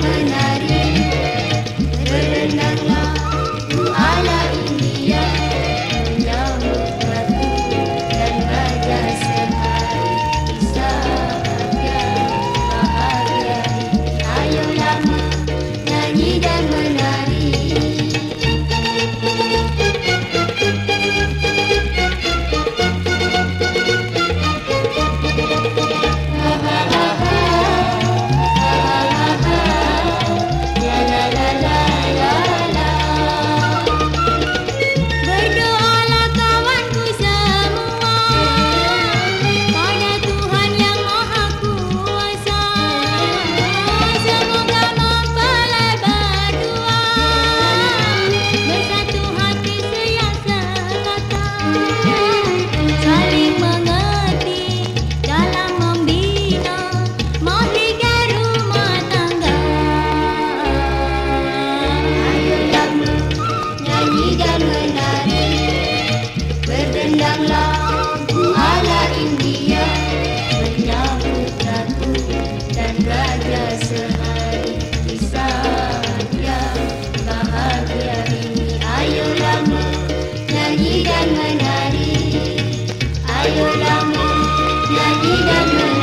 Ramana я не люблю.